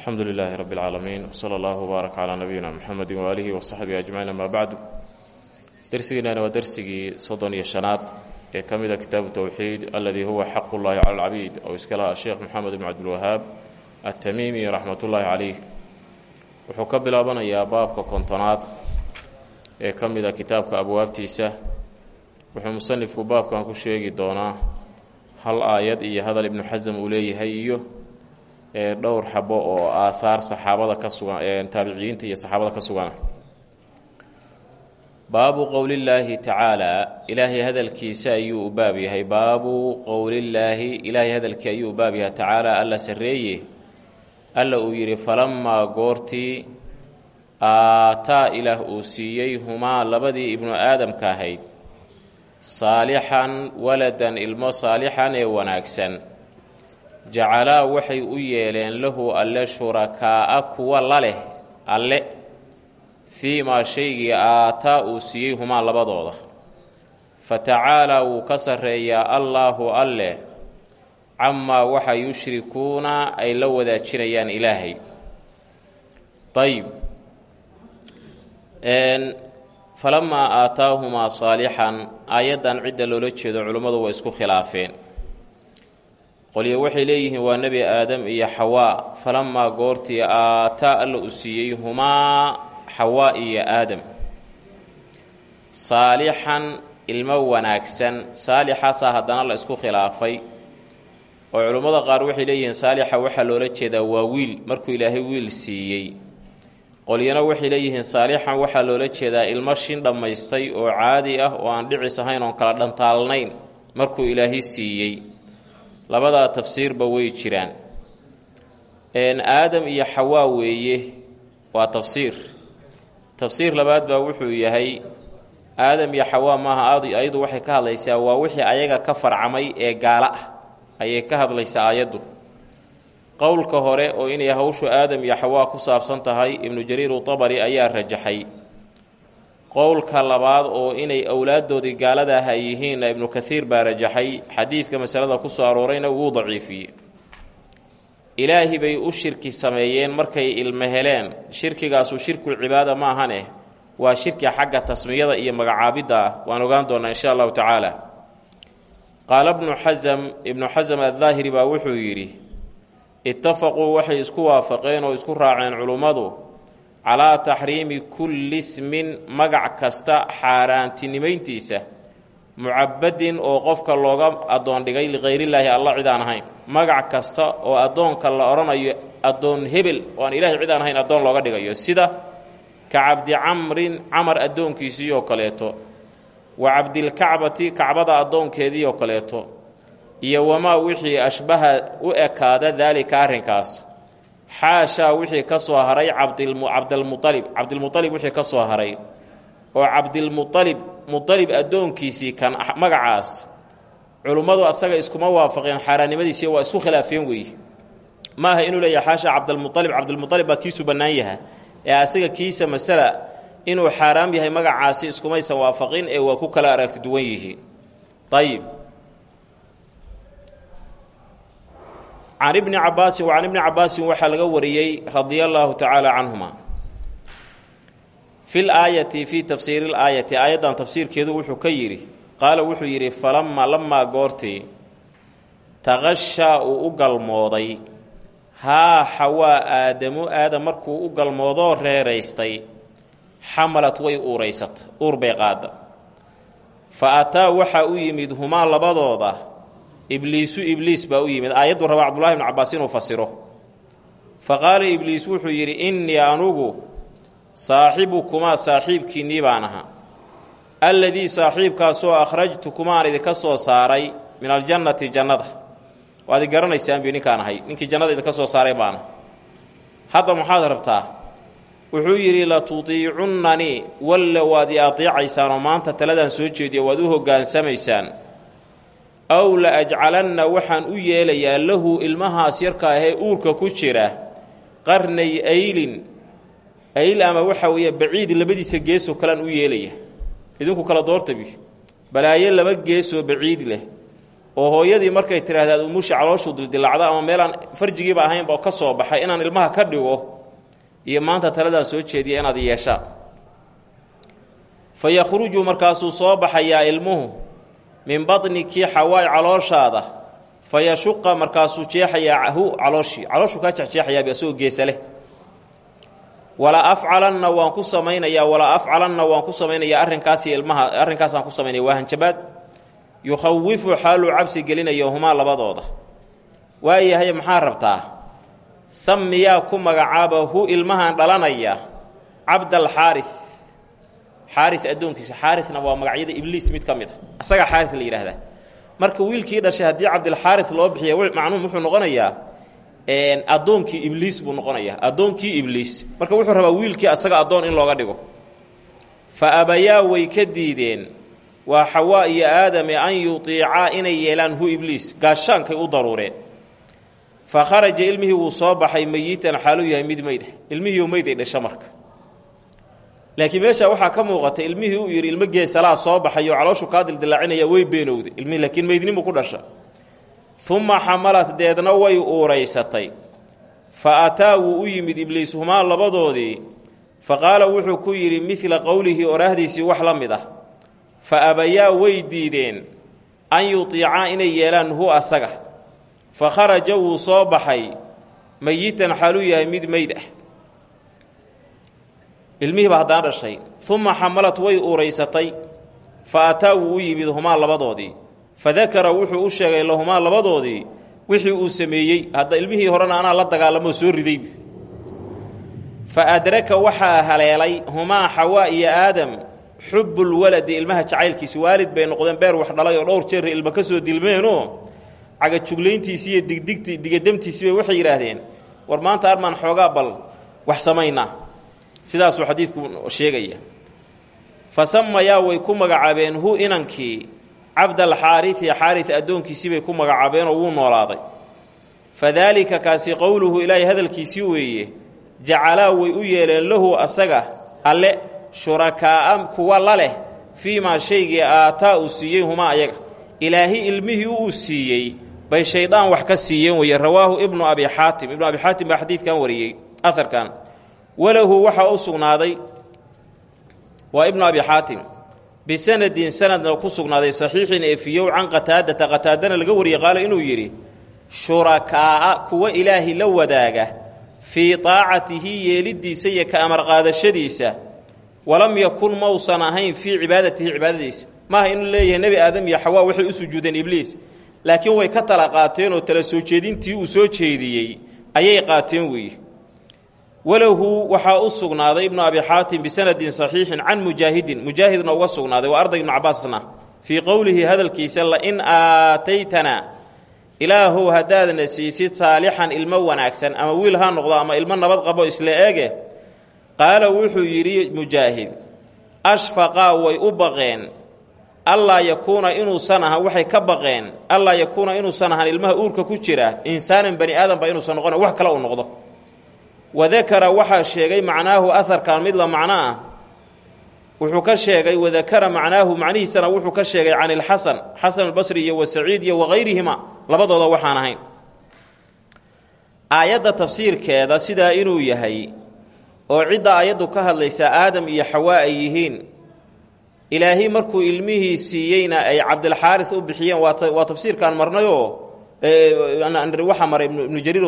alxamdu lilaahi rabi اlcaalamiin wsala allahu wbaarak calaa nabiyina muxamedi waaalihi wasaxbihi ajmaciin ama bacdu dersigiinani waa dersigii soddon iyo shanaad ee ka mida kitaabu towxiid aladii huwa xaqu llahi cala alcabiid oo iska laha sheekh moxamed ibn cabdilwahaab atamiimi raxmat ullaahi caleyh wuxuu ka bilaabanayaa baabka kontonaad ee ka mida kitaabka abwaabtiisa. Wuxuu musanifku baabkan ku sheegi doonaa hal aayad iyo hadal ibnu xasam uu leeyahay iyo dhowr xabo oo aahaar saxaabada ka sugan taabiciyiinta iyo saxaabada ka sugana baabu qowlillaahi tacaalaa ilaahay hadalkiisa ayuu u baab yahay. Baabu qowlillaahi ilaahay hadalkii ayuu u baab yahay alla sarreeye alla uu yidhi falamaa goortii aataa ilaah uu siiyey humaa labadii ibnu aadamka ahayd. Saalixan waladan ilmo saalixan ee wanaagsan jacalaa waxay u yeeleen lahu alle shurakaa'a kuwa la leh alle fii maa shaygii aataa uu siiyey humaa labadooda. Fa tacaalaa wuu ka sarreeyaa allaahu alle camaa waxa yushrikuuna ay la wadaajinayaan ilaahay. Ayib falamaa aataahumaa saalixan aayaddan cidda loola jeedo culimmadu way isku khilaafeen qolyo waxay leeyihiin waa nebi aadam iyo xawaa falamaa goortii aataa alla u siiyey humaa xawaa iyo aadam. Saalixan ilmo wanaagsan. Saalixaasaa haddana la isku khilaafay. Oo culimmada qaar waxay leeyihiin saalixa waxaa loola jeedaa waa wiil. Markuu ilaahay wiil siiyey. Qolyana waxay leeyihiin saalixan waxaa loola jeedaa ilmo shin dhammaystay oo caadi ah oo aan dhicis ahayn oon kala dhantaalnayn. Markuu ilaahay siiyey labadaa tafsiirba way jiraan. Aadam iyo xawaa weeye waa tafsiir. Tafsiir labaad baa wuxuu yahay aadam iyo xawaa maaha ayadu waxay ka hadlaysaa waa wixii ayaga ka farcamay ee gaalo ah. Ayay ka hadlaysaa aayaddu. Qowlka hore oo inay hawshu aadam iyo xawaa ku saabsan tahay ibnu jariir utabari ayaa rajaxay qowlka labaad oo inay owlaaddoodii gaaladaah ay yihiinna ibnu kaiir baa rajaxay xadiidka masalada ku soo aroorayna wuu daciifiyey. Ilaahi bay u shirki sameeyeen markay ilmo heleen. Shirkigaasu shirkul cibaada ma ahane. Waa shirki xagga tasmiyada iyo magacaabidda ah. Waan ogaan doonaa insha allahu tacaala. Qaala bnu xasam ibnu xasam addaahiri baa wuxuu yidhi ittafaquu waxay isku waafaqeen oo isku raaceen culummadu calaa taxriimi kulli ismin magac kasta xaaraantinimayntiisa mucabadin oo qofka looga addoon dhigay liqayrillaahi alla cid aan ahayn. Magac kasta oo addoonka la odhanayo addoon hebel oo aan ilaahay cid aan ahayn addoon looga dhigayo. Sida ka cabdi camrin camar addoonkiisii oo kaleeto. Wa cabdilkacbati kacbada addoonkeedii oo kaleeto. Iyo wamaa wixii ashbaha u ekaada daalika arrinkaas xaashaa wixii ka soo haray cabdilmualib cabdilmualib wixii ka soo haray. Oo cabdilmualib mualib addoonkiisii kan magacaas culummadu asaga iskuma waafaqeen xaaraannimadiisii waa isku khilaafeen weeye maaha inuu leeyahay xaasha cabdilmualib cabdilmualib baa kiisu bannaan yaha ee asaga kiisa masala inuu xaaraam yahay magacaasi iskumaysan waafaqin ee waa ku kala aragti duwan yihiin. Ayib can ibni cabaasin wa can ibni cabaasin waxaa laga wariyey radia allaahu tacaala canhuma. Fi laayati fii tafsiiri laayati aayaddan tafsiirkeedu wuxuu ka yidhi qaala wuxuu yidhi falamaa lamaa goortii taqashaa uu u galmooday haa xawaa aadamu aadam markuu u galmoodoo reeraystay xamalad way uuraysata uur bay qaada fa ataa waxaa u yimid humaa labadooda ibliisu ibliis baa u yimid. Aayaddu raba cabdullahi bnu cabaas inuu fasiro fa qaala ibliis wuxuu yidhi innii anugu saaxibukumaa saaxiibkiinnii baan ahaa. Alladii saaxiibkaasoo akhrajtukumaan idinka soo saaray min aljannati jannada. Waad garanaysaan bii ninkaan ahay. Ninkii jannada idinka soo saaray baana hadda maxaad rabtaa? Wuxuu yidhi la tutiicunnanii walle waad i adeecaysaan maanta taladaan soo jeediya waad u hoggaansamaysaan aw la ajcalanna waxaan u yeelayaa lahu ilmahaas yarka ahee uurka ku jira qarnay aylin ayl ama waxa weeye baciid labadiisa geesoo kalean u yeelaya. Idinku kala doortabi balaayo laba geesoo baciid leh oo hooyadii markay tidhaahdaad umushi calooshu dildilacda ama meelaan farjigiiba ahaynba ka soo baxay inaan ilmaha ka dhigo iyo maanta taladaa soo jeediya inaad yeeshaan fa yakhruju markaasuu soo baxayaa ilmuhu min batni kii xawaay calooshaada fa yashuqa markaasuu jeexayaa hu calooshii calooshuu kaa jexjeexayaabi asagoo geesa wala afcalanna waan ku samaynayaa wala afcalanna waan ku samaynayaa arrinkaasi ilmaha arrinkaasaan ku samaynaya waa hanjabaad. Yukhawifu xaaluu cabsi gelinayo humaa labadooda. Waayahay maxaa rabtaa? Samiyaa ku magacaaba hu ilmahan dhalanaya cabdalxaari xaari addoonkiisa xaarina waa magacyada ibliis mid ka mid a asagaa xaari la yidhaahdaa. Marka wiilkii dhashay haddii cabdilxaari loo bixiya macnuum wuxuu noqonayaa addoonkii ibliis buu noqonayaa. Addoonkii ibliis. Marka wuxuu rabaa wiilkii asaga addoon in looga dhigo. Fa abayaa way ka diideen. Waa xawaa iyo aadame an yutiicaa inay yeelaan hu ibliis. Gaashaankay u daruureen. Fa kharaja ilmihii wuu soo baxay meyitan xaaluu yahay mid meyd ah ilmihiiu dhasha marka laakiin meesha waxaa ka muuqata ilmihii uu yidhi ilmo geesalaa soo baxayo calooshu kaa dildilaacinaya way beenowday. Ilmihii laakiin meydnimu ku dhasha. Uma xamalat deedna way uuraysatay. Fa ataa wuu u yimid ibliis humaa labadoodii. Fa qaala wuxuu ku yidhi midla qowlihi oraahdiisii wax la mid ah. Fa abayaa way diideen an yutiicaa inay yeelaan hu asaga. Fa kharaja wuu soo baxay meyitan xaaluu yahay mid meyd ah ilmihiiba haddana dhashay uma xamalat way uuraysatay fa ataa wuu u yimid humaa labadoodii. Fa dakara wuxuu u sheegay lahumaa labadoodii wixii uu sameeyey. Hadda ilmihii horena anaa la dagaalamoo soo ridayb fa adraka waxaa haleelay humaa xawaa iyo aadam xubbulwaladi ilmaha jacaylkiisi waalid bay noqdeen beer wax dhalay oo dhowr jeer ilma ka soo dilmeenoo cagajuglayntiisii iyo digdigti digadamtiisiibay waxay yidhaahdeen war maanta armaan xoogaa bal wax samaynaa sidaasuu xadiidku sheegaya. Fa samayaa way ku magacaabeen hu inankii cabdalxaaridi xaarid addoonkiisii bay ku magacaabeenoo wuu noolaaday. Fa daalika kaasi qowluhu ilaahay hadalkiisii weeye jacalaa way u yeeleen lahu asaga alle shurakaa'a kuwa la leh fii maa shaygii aataa uu siiyey humaa ayaga. Ilaahi ilmihii uu siiyey bay shaydaan wax ka siiyeen weeye rawaahu ibnu abi xaatim. Ibnu abi xaatim baa xadiidkan wariyey aharkan walahu waxaa u sugnaaday waa ibnu abi xaatim. Bisanadin sanadna ku sugnaaday saxiixin ee fiyow can qataadata. Qataadana laga wariyey qaala inuu yidhi shurakaa'a kuwa ilaahi la wadaaga fii taacatihi yeeliddiisa iyo ka amar qaadashadiisa walam yakun mausan ahayn fii cibaadatihi cibaadadiisa. Maaha inuu leeyahay nebi aadam iyo xawaa waxay u sujuudeen ibliis. Laakiin way ka tala qaateen oo tala soo jeedintii uu soo jeediyey. Ayay qaateen weeye walahu waxaa u sugnaaday ibnu abi xaatim bisanadin saxiixin can mujaahidin mujaahidna uga sugnaaday waa arday ibnu cabaasna fii qowlihi hadalkiisa lain aataytana ilaahow haddaadna siisid saalixan ilmo wanaagsan ama wiil ha noqdo ama ilmo nabad qabo isla eege. Qaala wuxuu yidhi mujaahid ashfaqaa way u baqeen allaa yakuuna inuusan ahan waxay ka baqeen allaa yakuuna inuusan ahan ilmaha uurka ku jira insaanan bani aadamba inuusan noqon wax kale uu noqdo wadakara waxaa sheegay macnaahu aharkan mid la macno ah. Wuxuu ka sheegay wadakara macnaahu macnihiisana wuxuu ka sheegay can ilxasan xasan albasri iyo wasaciid iyo wakayrihima labadooda waxaan ahayn. Aayadda tafsiirkeeda sidaa inuu yahay oo cidda aayaddu ka hadlaysa aadam iyo xawaa ay yihiin ilaahay markuu ilmihii siiyeyna ay cabdilxaaris u bixiyeen waa tafsiirkaan marnayoo waxaa maray ibnu jariir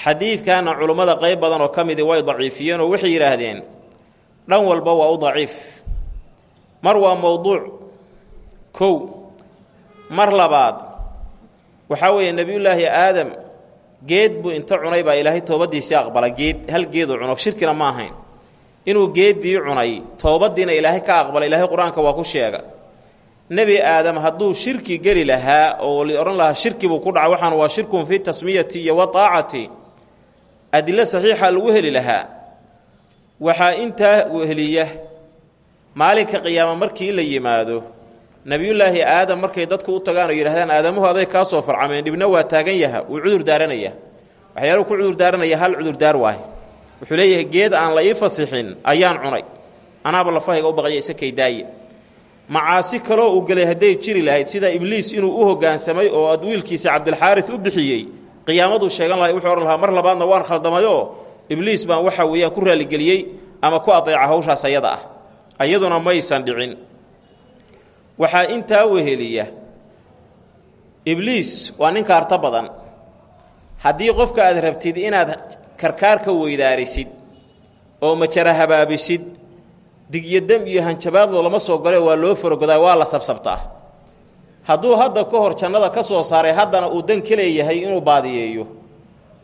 xadiidkanna culummada qayb badan oo ka midi way daciifiyeen oo waxay yidhaahdeen dhan walba waa u daciif. Mar waa mowduuc kow mar labaad waxaa weeye nebiyullaahi aadam geed buu inta cunay baa ilaahay toobaddiisii aqbala geed hal geeduu cuno shirkina ma ahayn. Inuu geeddii cunay toobaddiina ilaahay ka aqbala ilaahay qur'aanka waa ku sheega. Nebi aadam hadduu shirki geli lahaa oo la odhan lahaa shirki buu ku dhaca waxaan waa shirkun fi tasmiyati iyo wataacati adilo saxiixa lagu heli lahaa waxaa intaa heliya maalinka qiyaama markii la yimaado nebiyullaahi aadam markay dadku u tagaan oo yidhahdaan aadamuhu aday kaa soo farcameen dhibna waa taagan yaha wuu cudur daaranaya. Waxyaaluhu ku cudur daaranaya hal cudurdaar waay wuxuu leeyahay geed aan la ii fasixin ayaan cunay. Anaaba lafahayga u baqaya isakay daaye macaasi kaloo uu gelay hadday jiri lahayd sida ibliis inuu u hoggaansamay oo wiilkiisa cabdilxaaris u bixiyey qiyaamaduu sheegan lahay wuxuu odhan lahaa mar labaadna waan khaldamayoo ibliis baan waxa weeyaan ku raaligeliyey ama ku adeeca hawshaas ayada ah ayaduna maysan dhicin. Waxaa intaa weheliya ibliis waa nin kaarto badan. Haddii qofka aad rabtid inaad karkaarka weydaarisid oo majara habaabisid digyo iyo hanjabaadoo lama soo gale waa loo faragodaa waa la sabsabtaa hadduu hadda ka hor jannada ka soo saaray haddana uu dan ka leeyahay inuu baadiyeeyo.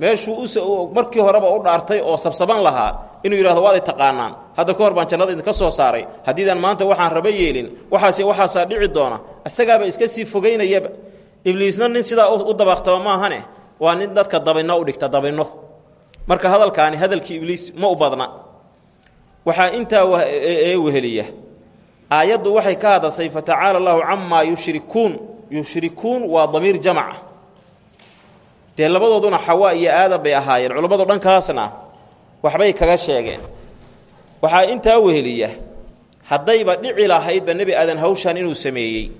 Meeshuu us markii horeba u dhaartay oo sabsaban lahaa inuu yidhahdo waad i taqaanaan. Hadda ka hor baan jannada idinka soo saaray. Haddiidaan maanta waxaan raba yeelin waxaas waxaasaa dhici doona. Isagaaba iska sii fogaynayaba ibliisna nin sidaa u dabaaqtaba maahane? Waa nin dadka dabinno u dhigta dabinno. Marka hadalkaani hadalkii ibliis ma u badna. Waxaa intaa weheliya aayaddu waxay ka hadasay fatacaala allahu camaa yushrikuun. Yushrikuun waa damiir jamaca dee labadooduna xawaa iyo aadam bay ahaayeen. Culammadu dhankaasna waxbay kaga sheegeen. Waxaa intaa weheliya haddayba dhici lahaydba nebi aadan hawshan inuu sameeyey.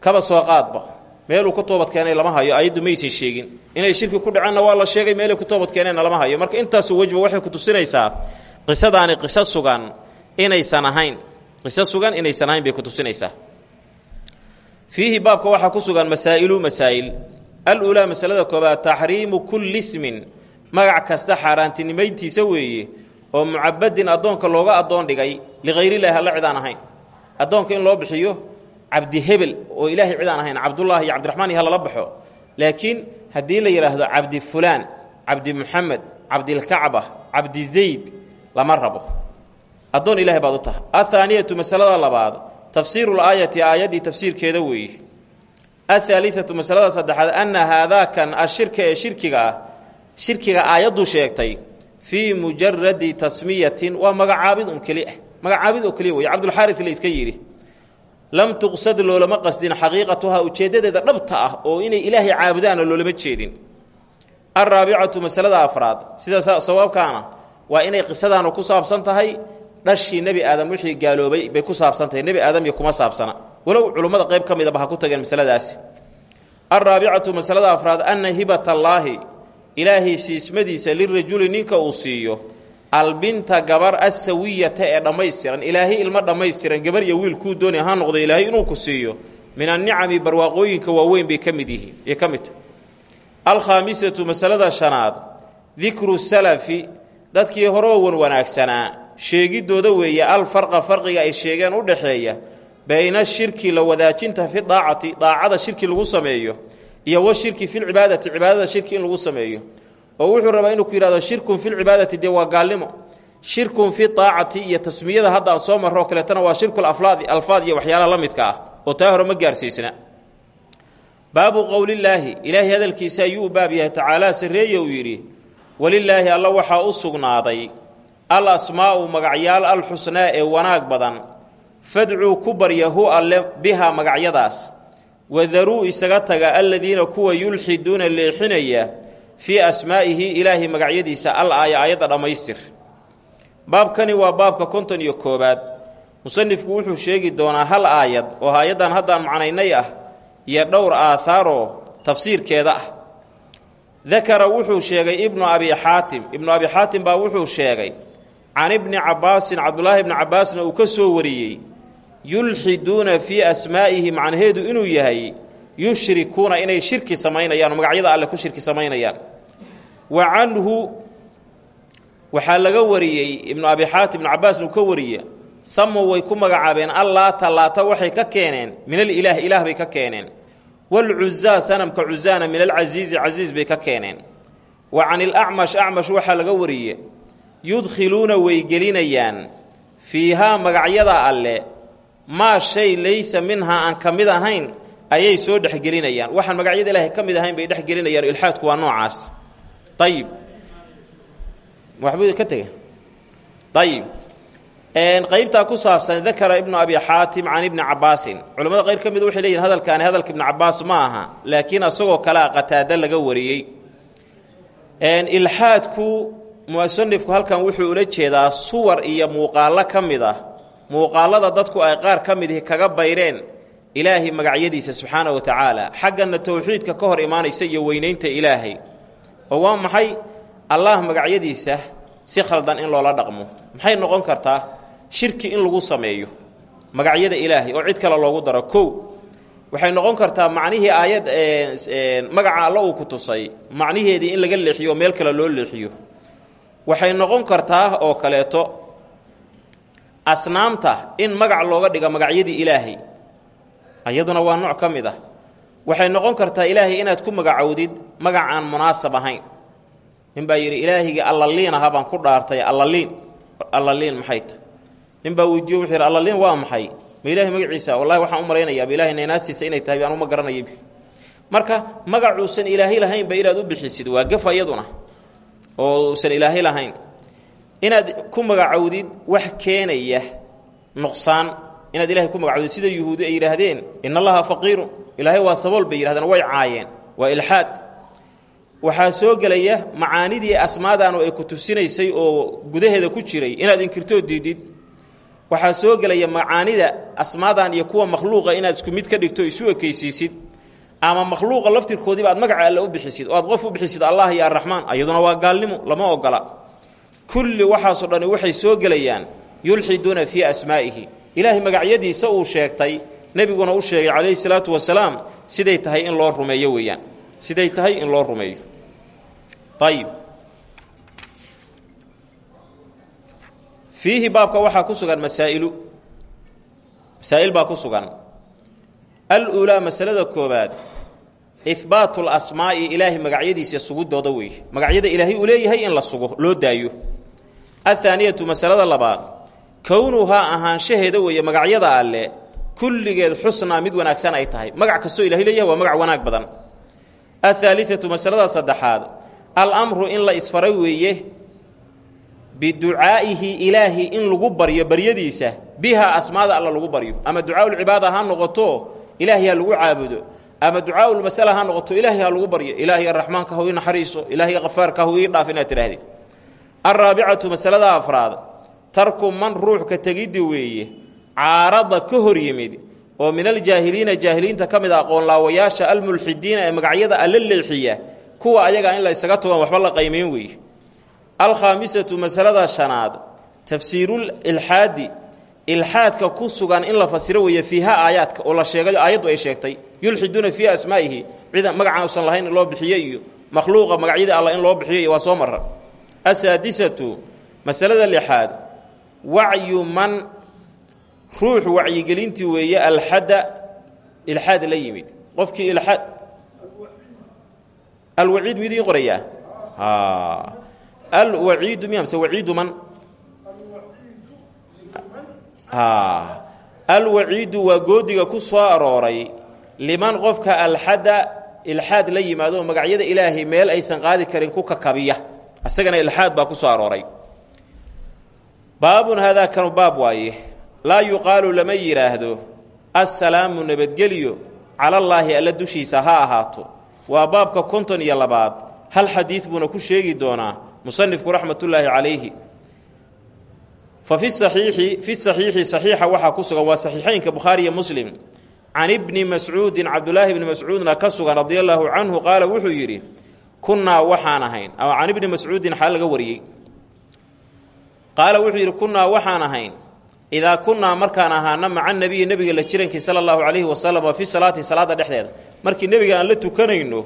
Kaba soo qaadba. Meeluu ku toobad keenay lama hayo. Ayaddu maysan sheegin. Inay shirki ku dhaceenna waa la sheegay meelay ku toobad keeneenna lama hayo. Marka intaasu wejba waxay ku tusinaysaa qisadaani qiso sugan inaysan ahayn qiso sugan inaysan ahayn bay ku tusinaysaa. Fiihi baabka waxaa ku sugan masaa'ilu masaa'il. Al-uulaa masalada koobaad taxriimu kulli ismin. Magac kasta xaaraantinimayntiisa weeye oo mucabadin addoonka looga addoon dhigay likayrillahi alla cid aan ahayn. Addoonka in loo bixiyo cabdi hebel oo ilaahay cid aan ahayn cabdullaahi iyo cabdiraxmaan iyo ha lala baxo. Laakiin haddii la yidhaahdo cabdi fulaan cabdi muxamed cabdilkacba cabdi zayd lama rabo addoon ilahay baad u tahay. Athaaniyatu masalada labaad tafsiiru laayati aayaddii tafsiirkeeda weeye ahaaliatu masalada saddexaad anna haadaakan ashirka ee shirkiga ah shirkiga aayaddu sheegtay fii mujaradi tasmiyatin waa magacaabid un keli ah. Magacaabid oo keliya wey cabdulxaaris la iska yidhi lam tuqsad loolama qasdin xaqiiqatuhaa ujeeddadeeda dhabta ah oo inay ilaahay caabudaana loolama jeedin. Alraabicatu masalada afraad sida sawaabkaana waa inay qisadaanu ku saabsan tahay dhashii nebi aadam wixii gaaloobay bay ku saabsan tahay nebi aadam iyo kuma saabsana. Walow culummada qayb ka midaba ku tageen masaladaasi. Alraabicatu masalada afraad anna hibatallaahi ilaahay siismadiisa lirajuli ninka uu albinta gabar assawiyata ee dhammaystiran ilaahay ilmo dhammaystiran gabar iyo wiil kuu doonay ha noqdo ilaahay inuu ku siiyo min annicami barwaaqooyinka waaweyn bay ka mid yihiin ee ka mid tahy alkhaamisatu salafi dadkii wan wanaagsanaa sheegiddooda weeye alfarqa farqiga ay sheegeen u dhaxeeya bayna shirki la wadaajinta fi daacati daacada shirki lagu sameeyo iyo wa shirki filcibaadati cibaadada shirki in lagu sameeyo. Oo wuxuu rabaa inuu ku yidhahdo shirkun filcibaadati dee waa gaalnimo. Shirkun fi daacati iyo tasmiyada hadda soo marro oo kaleetana waa shirkul aflaadi alfaad iyo waxyaalaha la midka ah. Oo taa hore ma gaarsiisna. Baabu qowlillaahi ilaahay hadalkiisa ayuu baab yahay tacaalaa sarreeye uu yidhi walilaahi alla waxaa u sugnaaday al asmaa'u magacyaal alxusnaa ee wanaag badan fadcuu ku barya hu alle bihaa magacyadaas. Wadaruu isaga taga aladiina kuwa yulxiduuna leexinaya fii asmaa'ihi ilaahay magacyadiisa al aaya aayadda dhammaystir baabkani waa baabka konton iyo koobaad. Musanifku wuxuu sheegi doonaa hal aayad oo aayaddan haddaan macnaynay ah iyo dhowr aahaaroo tafsiirkeeda ah. Dakara wuxuu sheegay ibnu abi xaatim. Ibnu abi xaatim baa wuxuu sheegay can ibni cabbaasin cabdulaahi ibni cabbaasna uu ka soo wariyey yulxiduuna fii asmaa'ihi macnaheedu inuu yahay yushrikuuna inay shirki samaynayaan magacyada alle ku shirki samaynayaan wa canhu waxaa laga wariyey ibnu abi xaatim ibnu cabbaasna uu ka wariye samow way ku magacaabeen allaata laata waxay ka keeneen min alilaah ilaah bay ka keeneen walcuzaa sanamka cuzaana min alcasiizi casiis bay ka keeneen wa can ilacmash acmash waxaa laga wariye yudkhiluuna way gelinayaan fiihaa magacyada alle maa shay laysa minhaa aan ka mid ayay soo dhexgelinayaan. Waxaan magacyada ilaahay ka mid ahayn bay dhexgelinayaan waa noocaas. Ayib waxbuu ka tega ayib qaybtaa ku saabsan dakara ibnu abi xaatim can ibni cabaasin culamada qayr ka mid waxay leeyihiin hadalkaani hadalka ibnu cabaas ma aha laakiin asagoo kalea qataada laga wariyey. Ilxaadku musanifku halkan wuxuu ula jeedaa suwar iyo muuqaallo ka mid ah. Muuqaalada dadku ay qaar ka midihi kaga bayreen ilaahay magacyadiisa subxaana wa tacaala. Xaggana towxiidka ka hor imaanaysa iyo weynaynta ilaahay. Oo waa maxay? Allah magacyadiisa si khaldan in loola dhaqmo. Maxay noqon kartaa shirki in lagu sameeyo? Magacyada ilaahay oo cid kale loogu daro. Kow waxay noqon kartaa macnihii aayad magaca alla uu ku tusay. Macniheedii in laga leexiyo meel kale loo leexiyo waxay noqon kartaa oo kaleeto asnaamta in magac looga dhiga magacyadii ilaahay. Iyaduna waa nooc ka mid ah. Waxay noqon kartaa ilaahay inaad ku magacowdid magac aan munaasab ahayn. Nin baa yidhi ilaahayga allaliin aha baan ku dhaartay allaliin allaliin maxay ta? Nin baa weydiiyo wuxuu yidhi allaliin waa maxay? Ma ilaahay magaciisa wallahi waxaan u malaynayaaba ilahay naynaasiisa inay tahay anuma garanayay marka magacuusan ilaahay lahaynba inaad u bixisid waa gafa iyaduna oo usan ilaahay lahayn. Inaad ku magacowdid wax keenaya nuqsaan inaad ilahay ku magacowdid sida yuhuudi ay yidhaahdeen in allaha faqiiru. Ilaahay waa sabool bay yidhahdeen way caayeen waa ilxaad waxaa soo gelaya macaanidii asmaadaanu ay ku tusinaysay oo gudaheeda ku jiray inaad inkirtoo diidid. Waxaa soo gelaya macaanida asmaadan iyo kuwa makhluuqa inaad isku mid ka dhigto isu ekaysiisid ama makhluuqa laftirkoodiiba aad magaca alle u bixisid oo aad qof u bixisid allah iyo arraxmaan ayaduna waa gaalnimo lama ogola. Kulli waxaasoo dhani waxay soo gelayaan yulxiduuna fii asmaa'ihi. Ilaahay magacyadiisa uu sheegtay nebiguna u sheegay calayhi salaatu wasalaam siday tahay in loo rumeeyo weeyaan. Siday tahay in loo rumeeyo. Ayib fiihi baabka waxaa ku sugan masaa'ilu. Masaa'il baa ku sugan. Al-uulaa masalada koobaad ihbaatu lasmaa'i ilaahay magacyadiisa sugudooda weeye magacyada ilaahay uu leeyahay in la sugo loo daayo. Athaaniyatu masalada labaad kownuhaa ahaanshaheeda weeye magacyada alle kulligeed xusnaa mid wanaagsan ay tahay. Magac kastoo ilahay leeyahay waa magac wanaag badan. Athaalithatu masalada saddexaad al-amru in la isfaray weeye biducaa'ihi ilaahi in lagu baryo baryadiisa bihaa asmaada alla lagu baryo. Ama ducaaulcibaada ha noqoto ilaahay ha lagu caabudo ama ducaaulmasala ha noqoto ilaahay ha lagu baryo. Ilaahay araxmaanka hau ii naxariiso. Ilaahay kafaarka hau ii dhaaf inaad alraabicatu masalada afraad. Tarku man ruux ka tegiddi weeye caarada ka hor yimid oo min aljaahiliina jaahiliinta ka mid a aqoonlaawayaasha almulxidiina ee magacyada alla kuwa ayaga in la isaga togan waxba la qaymayn weeye. Alkhaamisatu masalada shanaad tafsiirul ilxaadi ilxaadka ku sugan in la fasiro weeye fiiha aayaadka oo la sheegay aayaddu ay sheegtay yulxiduuna fiiha asmaa'ihi. Cida magacaan usan lahayn in loo bixiyo iyo makhluuqa magacyada alla in loo bixiyo iyo soo mara asaadisatu masalada lixaad wacyu man ruux wacyigelintii weeye alxadda ilxaad la yimid. Qofkii ilxaad alwaciid miyuu idiin qorayaa? Alwaciidu miya mise waciidu man? Alwaciidu waa goodiga ku soo arooray liman qofka alxadda ilxaad la yimaado oo magacyada ilaahay meel aysan qaadi karin ku kakabiya. Isagana ilxaad baa ku soo arooray. Baabun haadaa kanu baab waaye. Laa yuqaalu lama yidhaahdo assalaamu nabadgelyo calallaahi alla dushiisa ha ahaato. Waa baabka konton iyo labaad. Hal xadiid buuna ku sheegi doonaa musanifku raxmatullaahi calayhi. Fa fi saxiixi fi saxiixi saxiixa waxaa ku sugan waa saxiixeynka bukhaari iyo muslim can ibni mascuudin cabdulaahi ibni mascuudna ka sugan radia allaahu canhu qaala wuxuu yidhi kunnaa waxaan ahayn ama can ibni mascuudin xaal laga wariyey qaala wuxuu yidhi kunnaa waxaan ahayn idaa kunnaa markaan ahaana maca nebiyi nebiga la jirankii sala allahu calayhi wasalam wa fi salaati salaadda dhexdeeda markii nebiga aan la tukanayno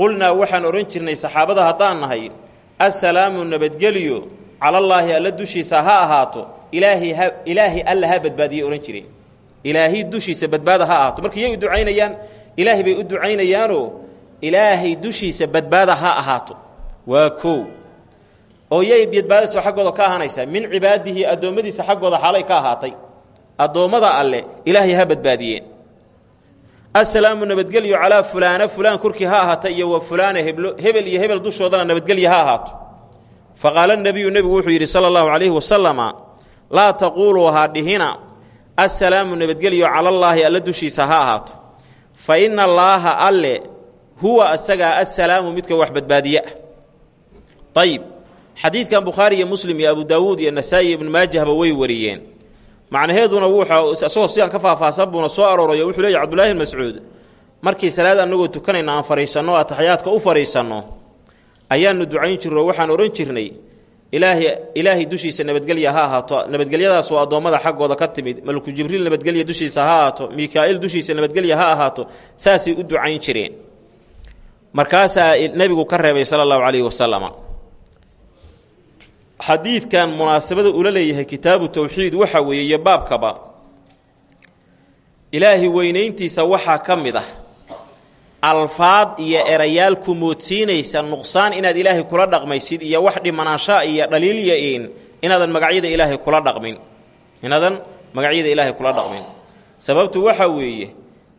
qulnaa waxaan odhan jirnay saxaabada haddaan nahay assalaamu nabadgelyo calallaahi alla dushiisa ha ahaato ilaahay ha ilaahay alla ha badbaadiyey odhan jireen ilaahay dushiisa badbaada ha ahaato. Marka yay u ducaynayaan ilaahay bay u ducaynayaanoo ilaahay dushiisa badbaada ha ahaato. Waa kow oo yay badbaadayso xaggooda ka ahaanaysaa min cibaadihi addoommadiisa xaggooda xaalay ka ahaatay. Addoommada alle ilaahay ha badbaadiyeen. Assalaamu nabadgelyo calaa fulaana. Fulaan korkii ha ahaata iyo wa fulaana heblo hebel iyo hebel dushoodana nabadgelya ha ahaato. Fa qaala nebiyu nebigu wuxuu yidhi sala allahu calayhi wasalama laa taquuluu ha assalaamu nabadgelyo calallaahi alla dushiisa ha ahaato. Fa ina allaaha alle huwa asagaa assalaamu midka wax badbaadiye ah ayib xadiidkan bukhaari iyo muslim iyo abu daawuud iyo nasaa'i iyo ibnu maajahba way wariyeen. Macnaheeduna wuxuu isagoo sidaan ka faahfaahsan buuna soo aroorayo wuxuu leeyahy cabdullaahi mascuud markii salaad annagoo tukanayna aan fadhiisanno ataxyaadka u fadhiisanno ayaanu ducayn jirro waxaan odhan jirnay ilaahay dushiisa nabadgelya ha ahaato. Nabadgelyadaas oo addoommada xaggooda ka timid malku jibriil nabadgelya dushiisa ha ahaato. Mikaa-il dushiisa nabadgelya ha ahaato. Saasay u ducayn jireen. Markaasaa nebigu ka reebay sala allahu calayhi wasalama xadiidkan munaasabada ula leeyahay kitaabu towxiid waxa weeye iyo baabkaba ilaahay weynayntiisa waxaa ka mid ah alfaad iyo erayaal ku moodsiinaysa nuqsaan inaad ilaahay kula dhaqmaysid iyo wax dhimanaanshaa iyo dhaliilya in inaadan magacyada ilaahay kula dhaqmin. Inaadan magacyada ilaahay kula dhaqmin. Sababtu waxa weeye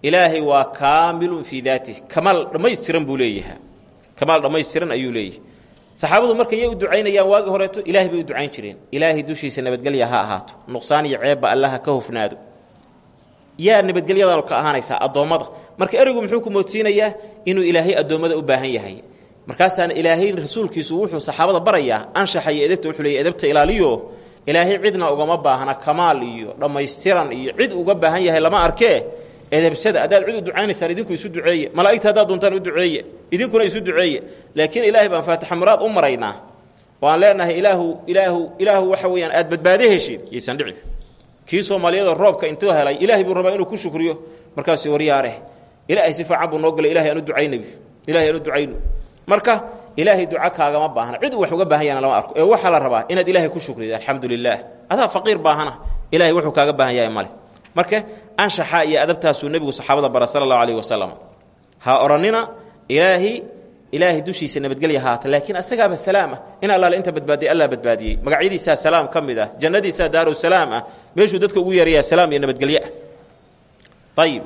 ilaahay waa kaamilun fii daatih kamaal dhammaystiran buu leeyahay. Kamaal dhammaystiran ayuu leeyahay. Saxaabadu markay yay u ducaynayaan waagi horeeto ilaahay bay u ducayn jireen. Ilaahay dushiisa nabadgelya ha ahaato. Nuqsaan iyo ceebba allaha ka hofnaado yaa nabadgelyadaanu ka ahaanaysaa addoommada. Marka ereygu muxuu ku moodsiinayaa inuu ilaahay addoommada u baahan yahay. Markaasaana ilaahay rasuulkiisu wuxuu saxaabada barayaa anshaxa iyo edabta wuxuu leeyay edabta ilaaliyo ilaahay cidna ugama baahna kamaal iyo dhammaystiran iyo cid uga baahan yahay lama arkee edabsada haddaad cid u ducaynaysaan idinku isu duceeye. Malaa'igta haddaad doontaan u duceeye idinkuna isu duceeye. Laakiin ilaahay baan faatixa muraad u maraynaa. Oo leenahay ilaahu ilaahu ilaahu waxa weeyaan aad badbaade heshid yaysan dhicin kii soomaaliyada roobka intuu helay ilaahay buu rabaa inuu ku shukriyo. Markaasuu waryaareh ilaahay si fiican buu noo galay aanu ducaynabi ilahay aanu ducayno marka ilaahay duca kaagama baahna. Cid wax uga baahan yahana lama arko. Ee waxaa la rabaa inaad ilaahay ku shukrido alxamdu lilaah adaa faqiir baahana ilahay wuxuu kaaga baahan yahay male. Marka anshaxa iyo adabtaasuu nebigu saxaabada bara sala allahu alayhi wasalam ha odhanina ilaahi dushiisa nabadgelya haata laakiin asagaaba salaam ah. In allaale inta badbaadiyay allah badbaadiyey magacyadiisaa salaam ka mid ah jannadiisaa meeshuu dadka ugu yeerayaa salaam iyo nabadgelye ah. Ayib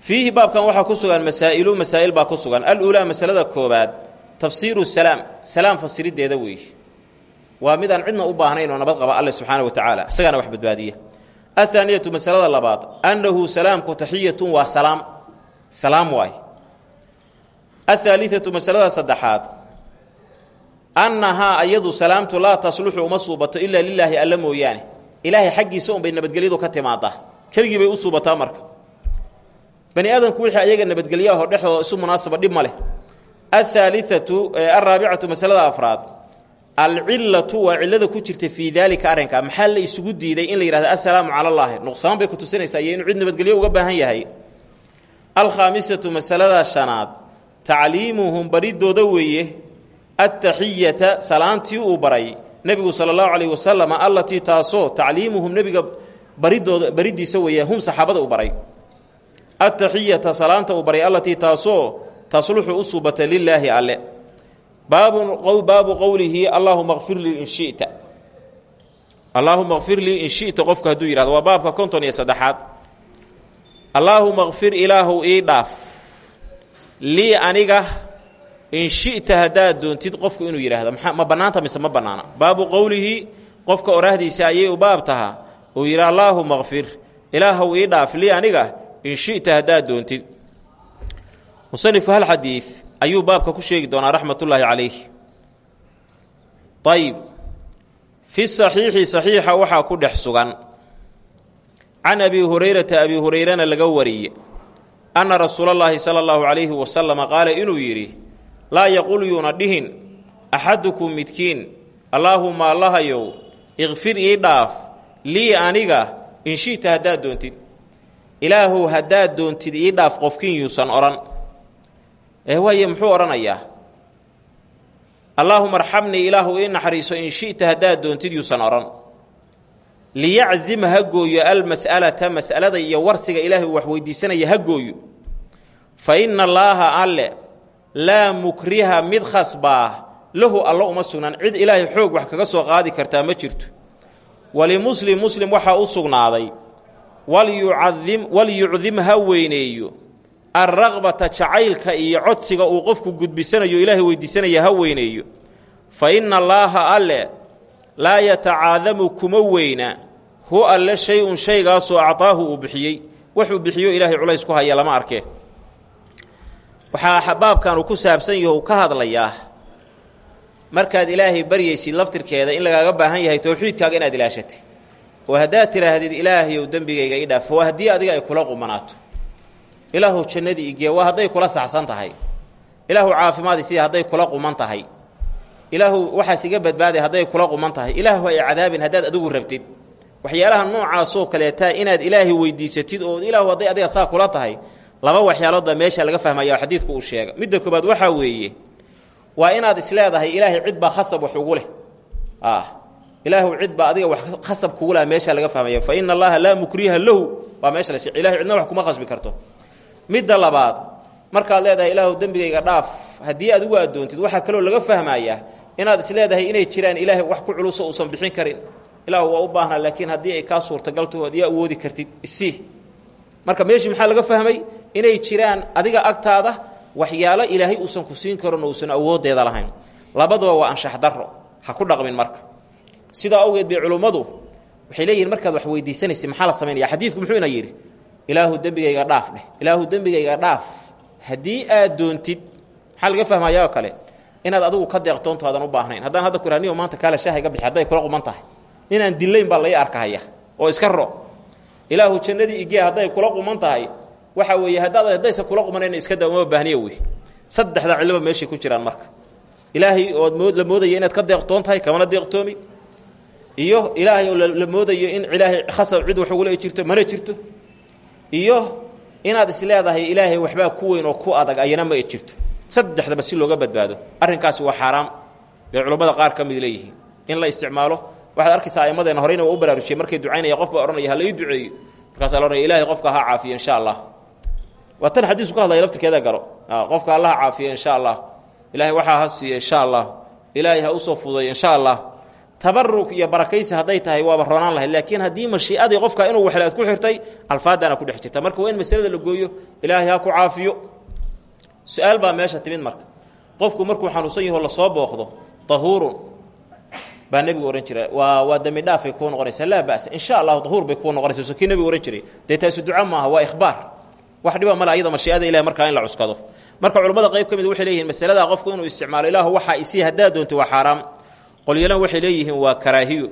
fiihi baabkan waxaa ku sugan masaa'ilu masaa'il baa ku sugan. Aluulaa masalada koobaad tafsiiru salaam salaam fasirideeda weeye waa midaan cidna u baahnayn oo nabad qaba alle subxaana wa tacaala isagaana wax badbaadiya. Athaaniyatu masalada labaad annahu salaamku taxiyatun waa salaam. Salaam waay. Ahaaliatu masalada saddexaad annahaa ayadu salaamtu laa tasluxu uma suubato ilaa lilaahi alla mooyaane. Ilaahay xaggiisa unbay nabadgelyadu ka timaadaa. Keligii bay u marka. Bani aadamku wixii ayaga nabadgelyaho dhexdooda isu munaasaba dhib ma leh. Ahaaliatu alraabicatu masalada afraad alcilatu waa cillada ku jirta fii daalika arrinka maxaa la isugu diiday in la yidhahdo assalaamu cala allaahi nuqsaan bay ku tusinaysaa iyo cid nabadgelyo uga baahan yahay. Alkhaamisatu masalada shanaad tacliimuhum baridooda weeye attaxiyata salaantii uu baray. nebigu sala allahu calayhi wasalam allatii taasoo tacliimuhum nebiga baridooda bariddiisa weeye hum saxaabada u baray. attaxiyata salaanta uu baray allatii taasoo tasluxu u suubata lilaahi alle baabu baabu qowlihi allaahuma kfir in shita allaahuma kfir lii in shita qofku hadduu yihahdo waa baabka konton iyo saddexaad allaahuma kfir ilaahu ii dhaaf lii aniga in shita haddaad doontid qofku inuu yidhaahdo ma bannaanta mise ma bannaana baabu qowlihi qofka oraahdiisa ayay u baab tahaa. Uu yidhi allaahuma kfir ilaahu ii dhaaf lii aniga in shita haddaad doontid. Musanifu hal xadiid ayuu baabka ku sheegi doonaa raxmatullaahi calayh ayib fi saxiixi saxiixa waxaa ku dhex sugan can abi hurayrata abi hurayrana laga wariye anna rasuulallaahi sala allahu calayhi wasalama qaala inuu yidhi laa yaqul yuuna dhihin axadukum midkiin allaahuma allahayow ikfir ii dhaaf lii aniga in shi'ta haddaad doontid. Ilaahow haddaad doontid ii dhaaf qofkiin yuusan odhan. Ee waaye muxuu odhanayaa? Allaahuma arxamnii ilaahu ii naxariiso in shi'ta haddaad doontid yuusan odhan. Liyaczim ha gooyo almas'alata mas'alada iyo warsiga ilaahay uu wax weydiisanaya ha gooyo. Fa inna allaaha alle laa mukriha mid khasbaah lahu allo uma sugnaan cid ilaahay xoog wax kaga soo qaadi kartaa ma jirto. Walimuslim muslim waxaa u sugnaaday walyucadim walyucdim ha weyneeyo. Alraqbata jacaylka iyo codsiga uu qofku gudbisanayo ilaahay weydiisanaya ha weyneeyo. Fa inna allaaha alle laa yatacaadamu kuma weyna. Hu alle shay-un shaygaasoo actaahu uu bixiyey. Wuxuu bixiyo ilaahay culays ku haya lama arkee waxaa baabkan ku saabsan yaho uu ka hadlayaa markaad ilaahay baryaysid laftirkeeda in lagaaga baahan yahay towxiidkaaga inaad ilaashatay oo haddaad tidhaahdid ilaahayow dembigayga ii dhaaf waa haddii adiga ay kula qumanaato. Ilaahu jannadii igee waa hadday kula saxsan tahay. Ilaahu caafimaad isiya hadday kula quman tahay. Ilaahu waxaas iga badbaaday hadday kula quman tahay. Ilaahu ay cadaabin haddaad adigu rabtid. Waxyaalaha noocaasoo kaleetaa inaad ilaahay weydiisatid oo ilaahu hadday adiga saa kula tahay laba waxyaaloodbaa meesha laga fahmaya xadiidku uu sheega midda koobaad waxaa weeye waa inaad isleedahay ilaahay cid baa khasab wax ugu leh. Ilaahu cid baa adiga wax khasab kugu laha meesha laga fahmaya. Fa ina allaha laa mukriha lahu baa meesha la ilahay cidna wax kuma khasbi karto. Midda labaad markaad leedahay ilaahu dembigayga dhaaf haddii adigu aad doontid waxaa kaloo laga fahmayaa inaad isleedahay inay jiraan ilaahay wax ku culuso uusan bixin karin. Ilaahu waa u baahnaa laakiin haddii ay kaa suurtagalto haddii awoodi kartid isii. Marka meeshii maxaa laga fahmay inay jiraan adiga agtaada waxyaalo ilaahay uusan ku siin karon uusan awooddeeda lahayn. Labaduba waa anshax darro. Ha ku dhaqmin marka. Sidaa awgeed bay culummadu waxay leeyihiin markaad wax weydiisanaysa maxaa la samaynaya xadiidku muxuu ina yidhi ilaahu dembigayga dhaaf ilaahu dembigayga dhaaf. Haddii aad doontid maxaa laga kale? Inaad adigu ka deeqtoonto aadan u baahnayn. Haddaan hadda kuraniyo maanta kaale shaaha iga bixi kula quman tahay. Inaan dillayn baa lai arkahaya oo iska ro. Ilaahu jannadii igee hadday kula quman tahay waxa weeye haddaad haddaysa kula qumanayna iska da uma baahniya wey saddexda cilloba meeshay ku jiraan marka. Ilaahay moo la moodaya inaad ka deeqtoon tahay kamana deeqtoomi. Iyo ilaahay oo la moodayo in ilaahay khasab cid wax ugula jirto mana jirto. Iyo inaad isleedahay ilaahay waxbaa ku weyn oo ku adag ayana ma jirto. Saddexdaba si looga badbaado. Arrinkaasi waa xaaraam. Bay culammada qaar ka mid leeyihiin. In la isticmaalo waxaad arkaysaa aimadeena horeyna waa u markay ducaynaya qof baa odhanaya duceeyo. Markaasaa la odhanaya ilahay qofka ha caafiyo insha allah waa tan xadiisku ka hadlaya laftirkeeda garo. Qofka allaha caafiyo insha allah ilaahay waxaa ha siiyo insha allah ilaahay ha u soo fudayo insha allah tabaruk iyo barakaysi hadday tahay waaba roonaan lahayd. Laakiin haddii mashiicadii qofka inuu waxle aad ku xirtay alfaadana ku dhex jirta. Marka waa in masalada la gooyo ilaahay ha ku caafiyo. Su'aal baa meesha timid marka. Qofku markuu xanuunsan yaho la soo booqdo tahuurun baa nebigu ohan jira waa waa dembi dhaafay kuu noqonaysaa. Laa ba'sa insha allahu tahuur bay kuu noqonaysa so kii nebigu ohan jiray. Dee taasu duca maaha waa ikhbaar wax dhiba male ayada mashiicada ilahi markaa in la cuskado. Marka culimmada qayb ka mid waxay leeyihiin masalada qofku inuu isticmaalo ilaahu waxaa isii haddaad doonto waa xaaraam. Qolyana waxay leeyihiin waa karaahiyo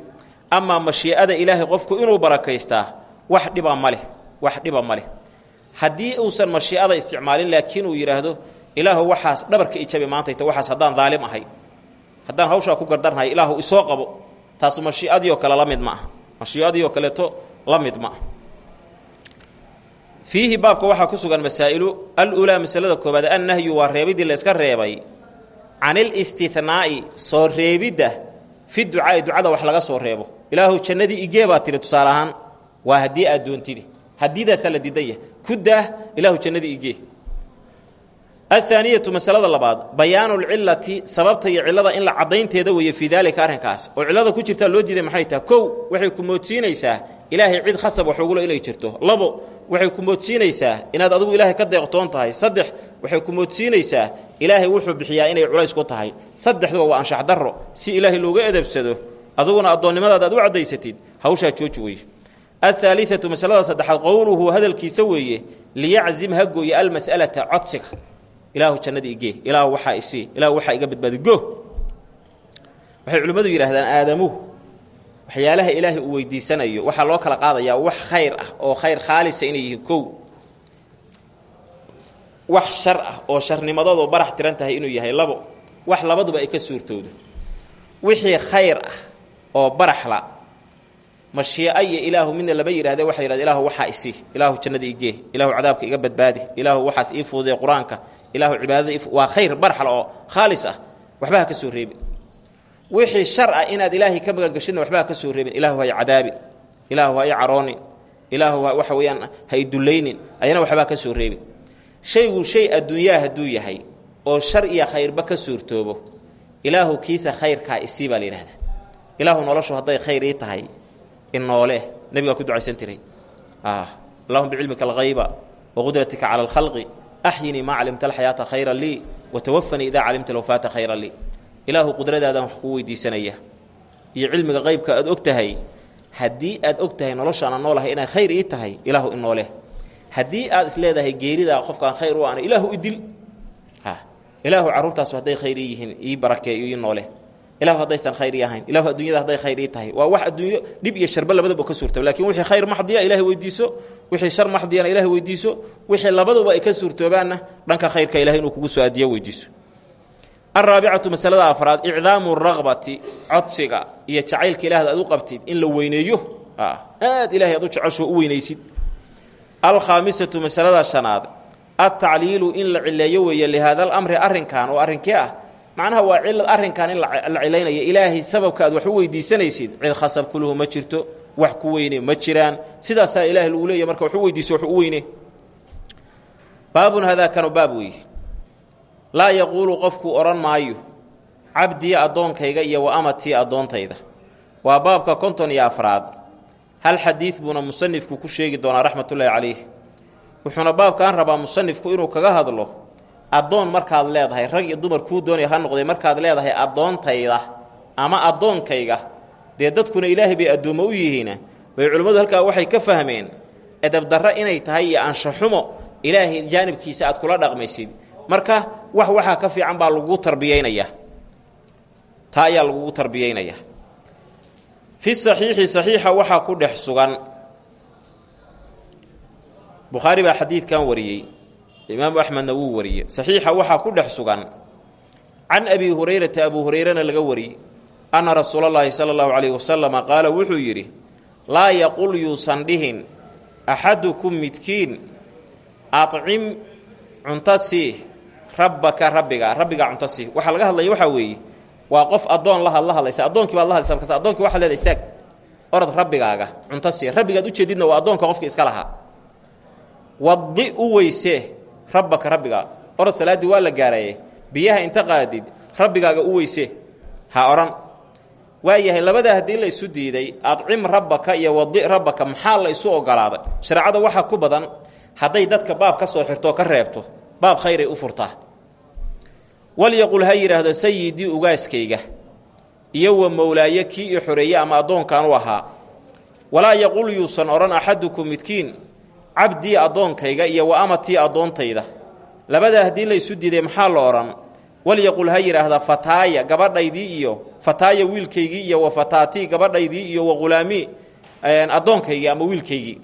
amaa mashiicada ilaahay qofku inuu barakaystaa wax dhiba ma leh wax dhiba ma leh. Haddii uusan mashiicada isticmaalin laakiin uu yidhaahdo ilaahu waxaas dhabarka ijabi maantayta waxaas haddaan daalim ahay. Haddaan hawshaa ku gardarnahay ilaahu isoo qabo. Taasu mashiicadii oo kale la ma aha. Mashiicadii oo kaleeto la mid ma ah fiihi baabka waxaa ku sugan masaa'ilu alulaa masalada koobaad annahyu waa reebidii layska reebay can ilistinaai soo reebidda fi ducaai ducada wax laga soo reebo. Ilaahu jannadii igee baa tiri tusaale ahaan waa haddii aad doontide haddiidaasaa la diidan yahay ku daah ilaahu jannadii igee athaaniyatu masalada labaad bayaanu lcilati sababta iyo cillada in la caddaynteeda weeye fii daalika arrinkaas. Oo cillada ku jirtaa loo diiday maxay tahay? Kow waxay ku moodsiinaysaa ilaahay cid khasab wax ugula inay jirto. Labo waxay ku moodsiinaysaa inaad adigu ilaahay ka deeqtoon tahay. Saddex waxay ku moodsiinaysaa ilaahay wuxuu bixiyaa inay culays ku tahay. Saddexduba waa anshax darro. Si ilaahay looga edabsado aduguna addoonnimadaada aad u caddaysatid hawshaa jooji weye ahaaliatu masalada saddexaad qowluhu hadalkiisa weeye liyaczim ha almas'alata codsiga ilaahu jannada igee ilaahu waxaa isii ilaahu waxaa iga badbaadi. Go! Waxay culimmadu yidhaahdaan aadamuhu waxyaalaha ilaahay uu weydiisanayo waxaa loo kala qaadayaa wax khayr ah oo khayr khaalisa inay yihiin. Kow. Wax shar ah oo sharnimadoodu barax tiran inuu yahay labo. Wax labaduba ay ka suurtoodo. Wixii khayr ah oo baraxla mashiico iyo ilaahu midna lama yidhahde waxa la yidhahda ilaahu waxaa isii ilaahu jannada igee ilaahu cadaabka iga badbaadi. Ilaahu waxaas ii fuudee qur'aanka ilaahu cibaadada waa khayr baraxla oo khaalis ah ka soo reebin. Wixii shar ah inaad ilaahay ka magangashidna waxba ha ka soo reebin. Ilaahu ha i ilaahu ha i caroonin. Ilaahu waxa weeyaan ha ayana waxba ha ka soo reebin. Shaygu shay adduunyaa hadduu yahay oo shar iyo khayrba ka suurtoobo ilaahu kiisa khayrkaa isii baa ilaahu noloshu hadday khayr ii tahay inoole nebigaa ku ducaysan jiray allahuma bicilmika alghayba waqudratika cala alkhalqi axyinii maa calimta alxayaata khayra lii watawafanii idaa calimta alwafaata khayra lii ilaahu qudradaadaan wax kuu weydiisanaya iyo cilmiga qaybka aad og tahay haddii aad og tahay noloshaana noolahay inay khayr ii tahay ilaahu inoole haddii aad isleedahay geeridaa qofkaan khayr u ana ilaahu idil ilaahu carruurtaasu hadday khayr ii yihiin ii barakeeyo ii noole ilahu haddaysan khayr ii ahayn. Ilahu adduunyada hadday khayr ii waa wax adduunyo dhib iyo sharba labadaba ka suurtooba laakiin wixii khayr maxdiya ilahay weydiiso wixii shar maxdiyana ilahay weydiiso wixii labaduba ay ka suurtoobaanna dhanka khayrka ilahay inuu kugu soo adiyo weydiiso. Alraabicatu masalada afraad icdaamu raqbati codsiga iyo jacaylka ilahda aad qabtid in la weyneeyo. Aad ilahay aad u jecesho u weynaysid. Alkhaamisatu masalada shanaad altacliilu in la cileeyo weeye lihaada alamri arrinkan oo arrinkee ah macnaha waa cilad arrinkan in la cilaynaya ilaahay sababka aad wax u weydiisanaysid cid khasab kuluhu ma jirto wax ku weyne ma jiraan. Sidaasaa ilaahay lagu leeya marka wax u weydiiso wax u weyne. Baabun hadaakanu baab weeye laa yaquulu qofku odhan maayo cabdii addoonkayga iyo wa amatii addoontayda. Waa baabka konton iyo afraad. Hal xadiid buuna musanifku ku sheegi doonaa raxmatullaahi calayh wuxuuna baabkan rabaa musanifku inuu kaga hadlo addoon markaad leedahay rag iyo dumar kuu doonaya ha noqday markaad leedahay addoontayda ama addoonkayga dee dadkuna ilaahay bay addoommo u yihiina bay culimmadu halkaa waxay ka fahmeen edabdarro inay tahay iyo anshaxumo ilaahay jaanibkiisa aad kula dhaqmaysid. Marka wax waxaa ka fiican baa lagugu tarbiyeynayaa taa ayaa lagugu tarbiyeynayaa fi saxiixi saxiixa waxaa ku dhex sugan. Bukhaari baa xadiidkan wariyey imaamu axmedna wuu wariyey. Saxiixa waxaa ku dhex sugan can abi hurayrata abu hurayrana laga wariyey anna rasuula llaahi sala allahu calayhi wasalama qaala wuxuu yidhi laa yaqul yuusan dhihin axadukum midkiin acim cunto rabbaka rabbiga rabbigaa cunto sii. Waxaa laga hadlaya waxaa weeye waa qof addoon la hadla hadlaysa addoonkii baad la hadlaysa markaas addoonkii waxaad leedahay istaag orod rabbigaaga cunto sii. Rabbigaad ujeedidna waa addoonka qofka iska lahaa. Wadi u weysee rabbaka rabbigaa orod salaaddii waa la gaaraye biyaha inta qaadid rabbigaaga u weyse ha odhan waayahay labadaa haddii la isu diiday adcim rabbaka iyo wadi rabbaka maxaa la isu ogolaaday? Shareecada waxaa ku badan hadday dadka baab ka soo xirtoo ka reebto baab khayray u furtaa. Walyaqul ha yidhaahdo sayidii ugaaskayga iyo wa mowlaaye kii i xoreeye ama addoonkaan u ahaa. Walaa yaqul yuusan odhan axadukum midkiin cabdii addoonkayga iyo wa amatii addoontayda. Labadaa haddii la isu diiday maxaa la odhan? Walyaqul ha yidhaahda fataaya gabadhaydii iyo fataaya wiilkaygii iyo wa fataatii gabadhaydii iyo wa ghulaamii addoonkaygii ama wiilkaygii.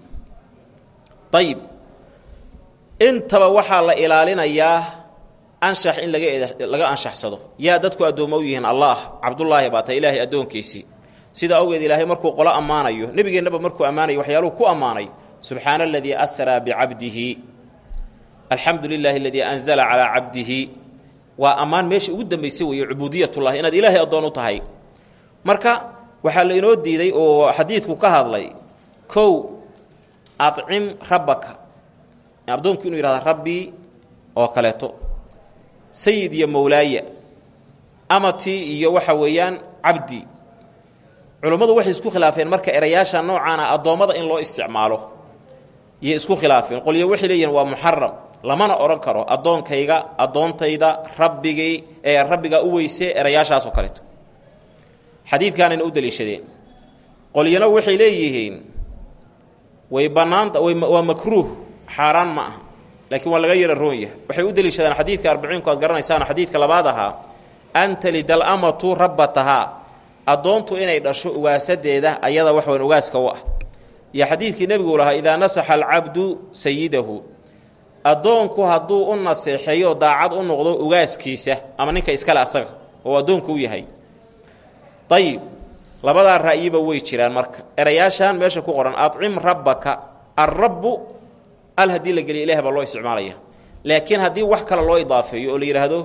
Ayib intaba waxaa la ilaalinayaa anshax in laga anshaxsado. Yaa dadku addoommo yihiin allah cabdullaahi baa ta ilaahay addoonkiisii sidaa awgeed ilaahay markuu qolo ammaanayo nebigeennaba markuu ammaanayo waxyaaluhu ku ammaanay subxaana aladii asraa bicabdihi alxamdu lilaahi aladii anzala calaa cabdihi waa ammaan meesha ugu dambaysay weeye cubuudiyatullahi inaad ilaahay addoon u tahay marka waxaa la inoo diiday oo xadiidku ka hadlay kow acim rabbaka addoonku inuu yihahda rabbii oo kaleeto sayid iyo mowlaaya iyo waxa weeyaan cabdi culummadu waxay isku khilaafeen marka erayaasha noocaana addoommada in loo isticmaalo iyo isku khilaafeen qolyo waxay leeyihiin waa muxaram lamana odhan karo addoonkayga addoontayda rabbigay ee rabbiga u weyse erayaashaasoo kaleeto. Xadiidkaanayna u daliishadeen. Qolyana waxay leeyihiin way bannaanta waa makruuh xaaraan ma aha. Laakiin waa laga yara roon yahay. Waxay u deliishadaan xadiidka arbiciinku aad garanaysaan xadiidka labaad ahaa an talida alamatu rabbatahaa. Addoontu inay dhasho ugaasadeeda ayada wax weyn ugaaska u ah iyo xadiidkii nebigu lahaa idaa nasaxa alcabdu sayidahu addoonku hadduu u naseexeeyo daacad u noqdo ugaaskiisa ama ninka iskale asaga oo addoonku u yahay. Ayib labadaa ra'yiba way jiraan marka. Erayaashan meesha ku qoran acim rabbaka alrabbu al haddii la geliya ilaah baa loo isticmaalaya. Laakiin haddii wax kale loo idaafeeyo oo la yidhaahdo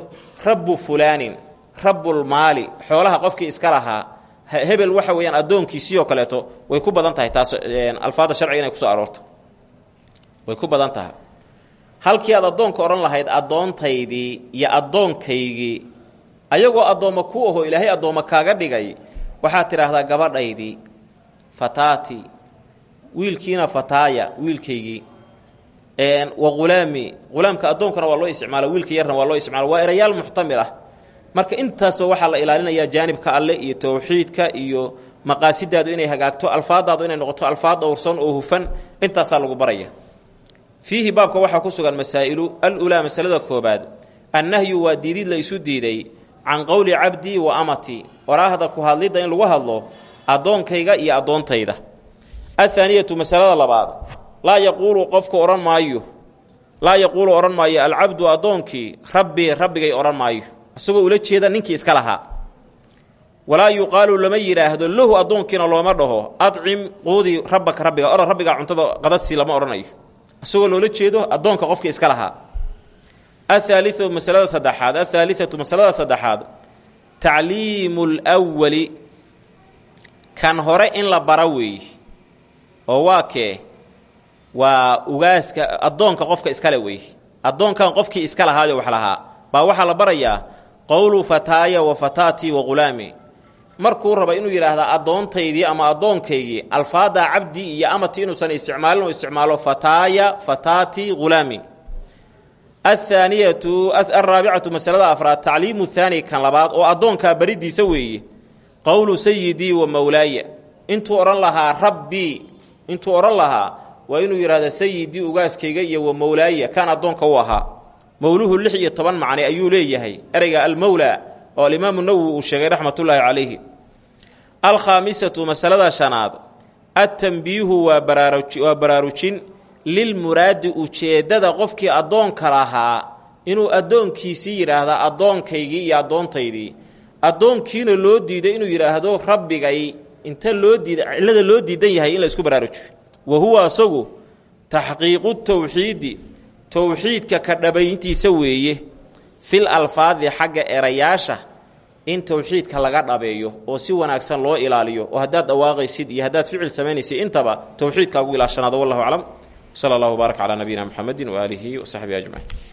rabbu fulaanin rabbulmaali xoolaha qofkii iska lahaa hebel waxa weeyaan addoonkiisii oo kaleeto way ku badan tahay taas alfaada sharciga inay ku soo aroorto. Way ku badan tahay. Halkii aad addoonka odhan lahayd addoontaydii iyo addoonkaygii ayagoo addoommo ku aho ilaahay addoommo kaaga dhigay waxaad tidhaahdaa gabadhaydii fataati wiilkiina fataaya wiilkaygii wa ghulaami ghulaamka addoonkana waa loo isticmaala wiilka yarna waa loo isticmaala waa erayaal muxtamil ah marka intaasba waxaa la ilaalinayaa jaanibka alle iyo towxiidka iyo maqaasidaadu inay hagaagto alfaadaadu inay noqoto alfaad dhowrsan oo hufan intaasaa lagu baraya. Fiihi baabka waxaa ku sugan masaa'ilu alulaa masalada koobaad annahyu waa diidid la isu diiday can qowli cabdii wa amatii oraahda ku hadlidda in lagu hadlo addoonkayga iyo addoontayda. Athaaniyatu masalada labaad laa yaquulu qofku odhan maayo laa yaquulu odhan maayo alcabdu addoonkii rabbii rabbigay odhan maayo isagoo ula jeeda ninkii iska lahaa. Walaa yuqaalu lama yidhaahdo lahu addoonkiina looma dhaho adcim quudi rabbaka rabbiga odhan rabbigaa cuntada qadasi lama odhanayo. Isagoo loola jeedo addoonka qofkii iska lahaa. Athaaliu masalada saddexaad athaaliatu masalada saddexaad tacliimu lwali kan hore in la bara weeye oo waa kee? Waa ugaaska addoonka qofka iskale weeye addoonkan qofkii iska lahaayoo wax lahaa. Baa waxaa la barayaa qowlu fataaya wa fataatii wa ghulaami markuu raba inuu yidhaahda addoontaydii ama addoonkaygii alfaada cabdi iyo amati inuusan isticmaalin oo isticmaalo fataaya fataatii ghulaami athaaniyatu alraabicatu masalada afraad tacliimu thaani kan labaad oo addoonkaa baridiisa weeye qowlu sayidii wa mowlaaya intuu odhan lahaa rabbii intuu odhan lahaa waa inuu yidhahda sayidii ugaaskayga iyo wa mowlaaya kan addoonka u ahaa mowluhu lix iyo toban macne ayuu leeyahay. Ereyga almowla oo alimaamu nawowi uu sheegay raxmatullaahi calayhi. Alkhaamisatu masalada shanaad attanbiihu waa waa baraarujin lilmuraadi ujeeddada qofkii addoonka lahaa inuu addoonkiisii yidhaahda addoonkaygii iyo addoontaydii addoonkiina loo diiday inuu yidhaahdo rabbigay inta loo diida cillada loo diidan yahay in la isku baraarujiyo. Wa huwa asagu taxqiiqu tawxiidi towxiidka ka dhabayntiisa weeye fil alfaadi xagga erayaasha in towxiidka laga dhabeeyo oo si wanaagsan loo ilaaliyo oo haddaad dhawaaqaysid iyo haddaad ficil samaynaysid intaba towxiidkaagu ilaashanaado wallahu aclam. Sala allahu baarak calaa nabiyina muxamedin waaalihi wasaxbihi ajmaciin